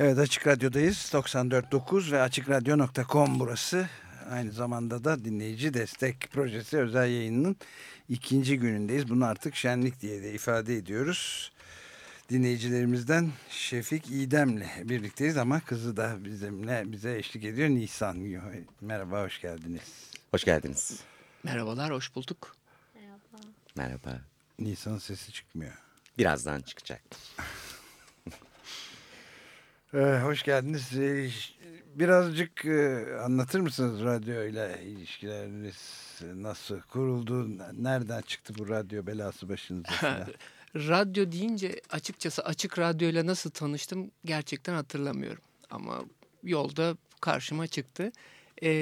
چکرہ دس تقسان دکس دکھا قومرس زماندہ بنارتک شانکی درس دن دن شیف عیدہ زہشن رات نم گار چل خرشما چکت اے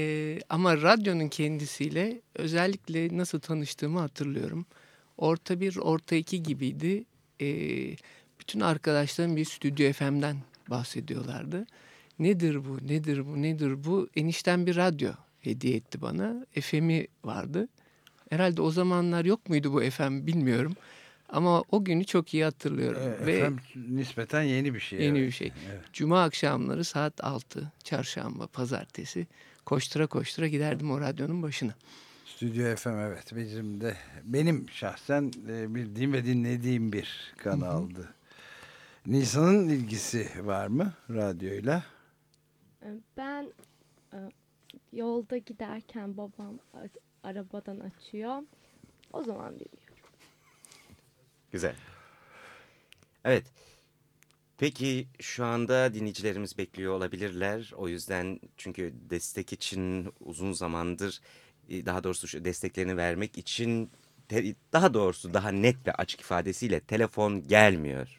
ہمارا رات دونوں کھین دسالک لے نمت اللہ تک بھی اے قداشت فہم دان باسی نی دربو نی دربو نی دربو ایسا بھی رادو یہ بار ازمان آما اوگین چوکی آر جما سام سات آؤتھ چار سام بازار سے رادیو نمبر شاندار دینی لیر لیر اوس زن چونکہ دستکی چنظون زماندر دہ دور سو دستی وارمکی تہ دور سو دہ نت پہ اچھے ففاتی تھیلے فون گیل میر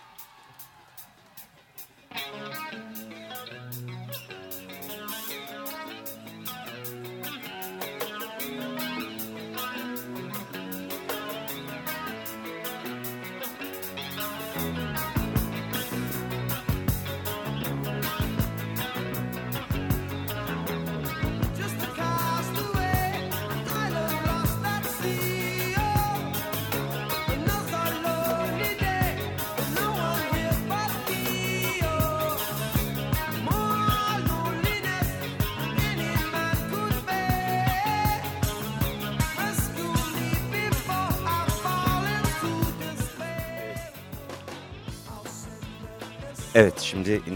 Thank you. شاندہ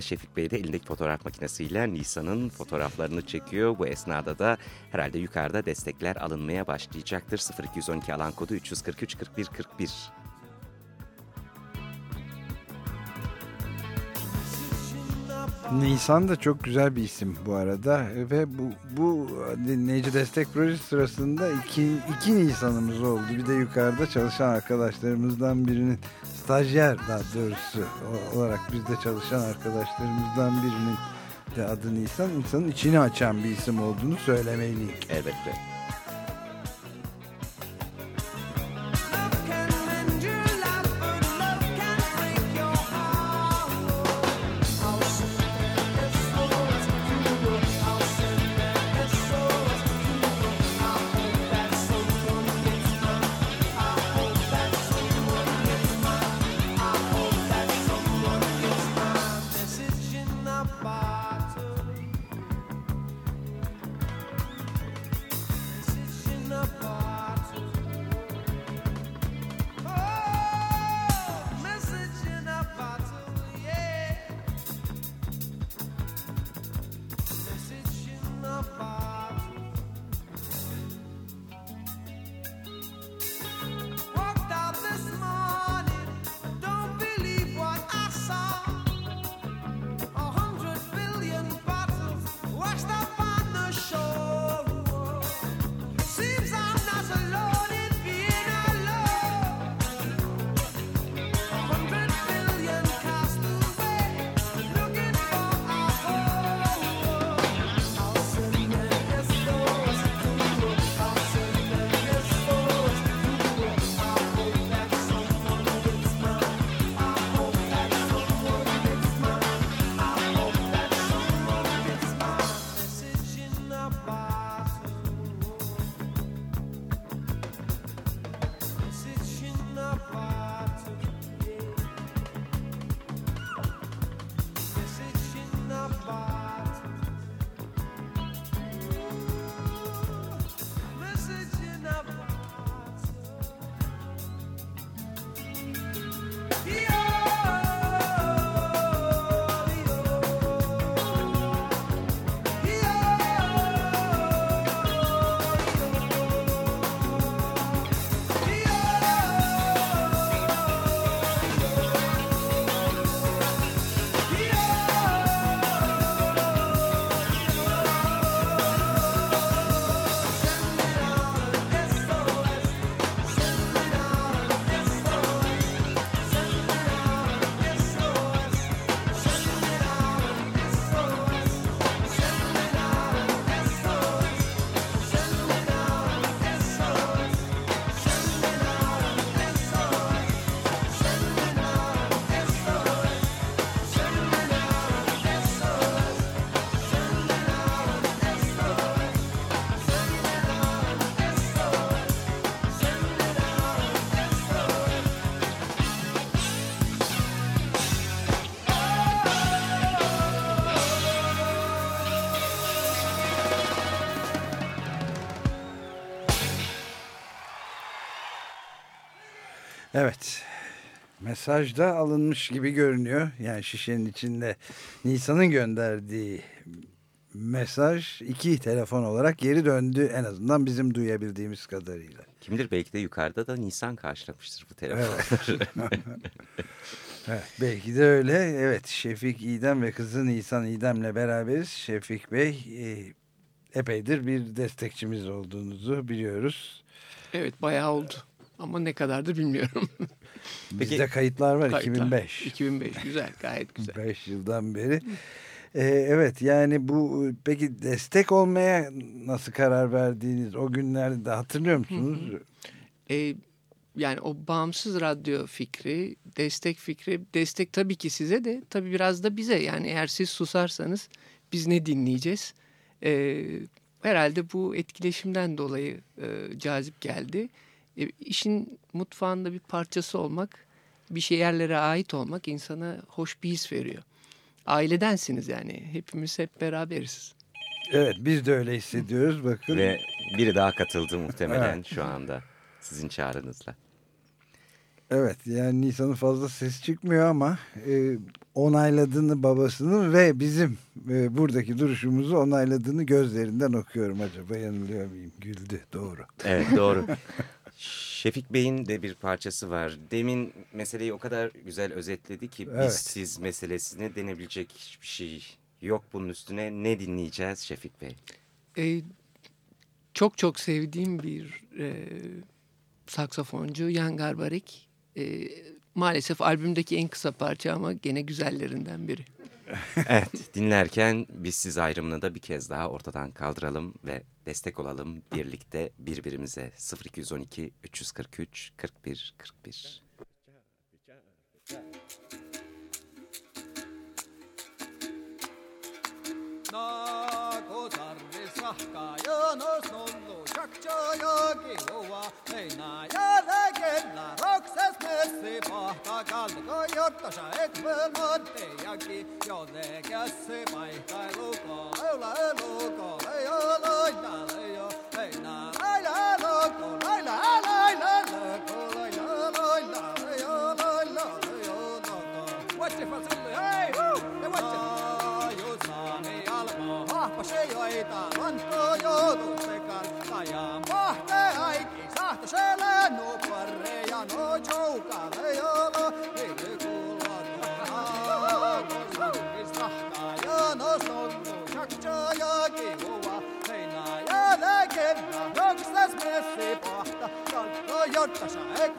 شفیق پیفمک نسلیاں نی سہ چوکا be some bar دہرستہ شانا تجار the massage دا اللہ مسکی بھی یہاں شیشن چین سنگ گند مساج یہی تھے فون والا شیفیم برابر شیفی پہ فری فکریک تھے سیز رات دِز سوسار سنس پیزنی دن نیچے بو یہ سیم دلائی جہاز کیال یہ فارچ ہوگی آئی تک یہ سن بیس پھر آئے لے سی زیادہ چوک چوک سے بارے کی مارے سے زائل نارکھانگ بیس زائرم ندہ بکس دہ اور تنگ کالعلم بیست المیر لکھ دے بیر بیر صفر کھی زون اچھ کچ کبیر کڑک بیر سنچا کی راک مدد ایک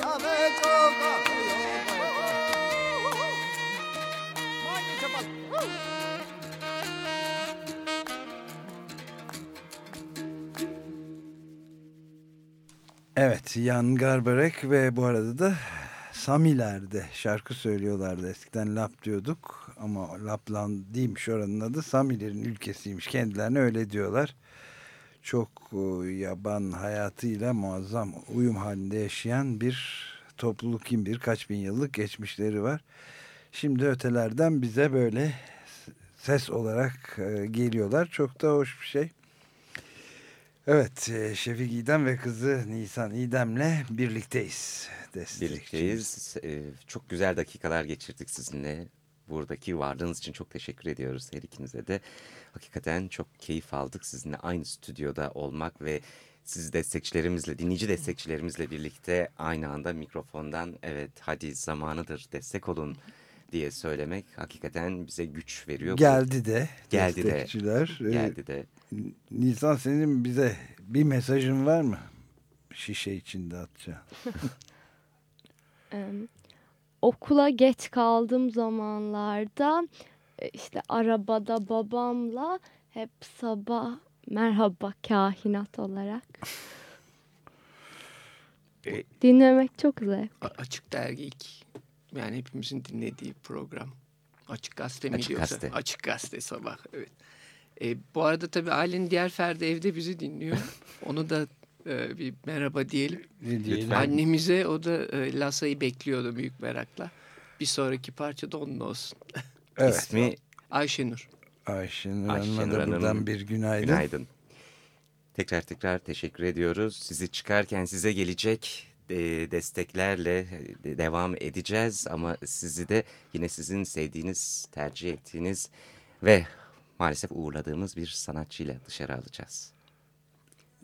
گار بڑ بڑا دامی لار دے سو سیولہ ہر دن لپتی دکھ آم لپ لوگ سر تو سامنے نکم لو اے در چوک یا بان ہایا تیلا مزم اوم ہائند سان بیر تھوپ لوکیم بیر کچم لوگ کچمار سیم درد بچا بہت سیس اولا رکھ گیریو لوک تو کلاک بور دکھی وارڈنستے کتنا چوکھی فال دکنی آئی اسٹوڈیو سیکس لے نیچے سیکچ لے لکھتے آئی ناند میکرو فون دان زمانے سے کم دے سو لے زمان لاردہ دہ بہل سبا مہربہ E, bu arada tabii ailenin diğer ferdi evde bizi dinliyor. Onu da e, bir merhaba diyelim. Ne diyelim? Lütfen. Annemize o da e, Lasa'yı bekliyordu büyük merakla. Bir sonraki parça da onun olsun. Evet. İsmi? Ayşenur. Ayşenur Hanım'a da buradan Hanım. bir günaydın. Günaydın. Tekrar tekrar teşekkür ediyoruz. Sizi çıkarken size gelecek desteklerle devam edeceğiz ama sizi de yine sizin sevdiğiniz, tercih ettiğiniz ve maalesef uğurladığımız bir sanatçıyla dışarı alacağız.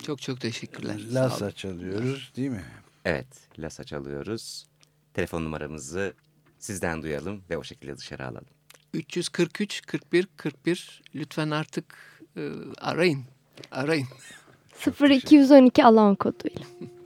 Çok çok teşekkürler. Lasa çalıyoruz değil mi? Evet, Lasa çalıyoruz. Telefon numaramızı sizden duyalım ve o şekilde dışarı alalım. 343 41 41 lütfen artık e, arayın. Arayın. 0212 alan koduyla.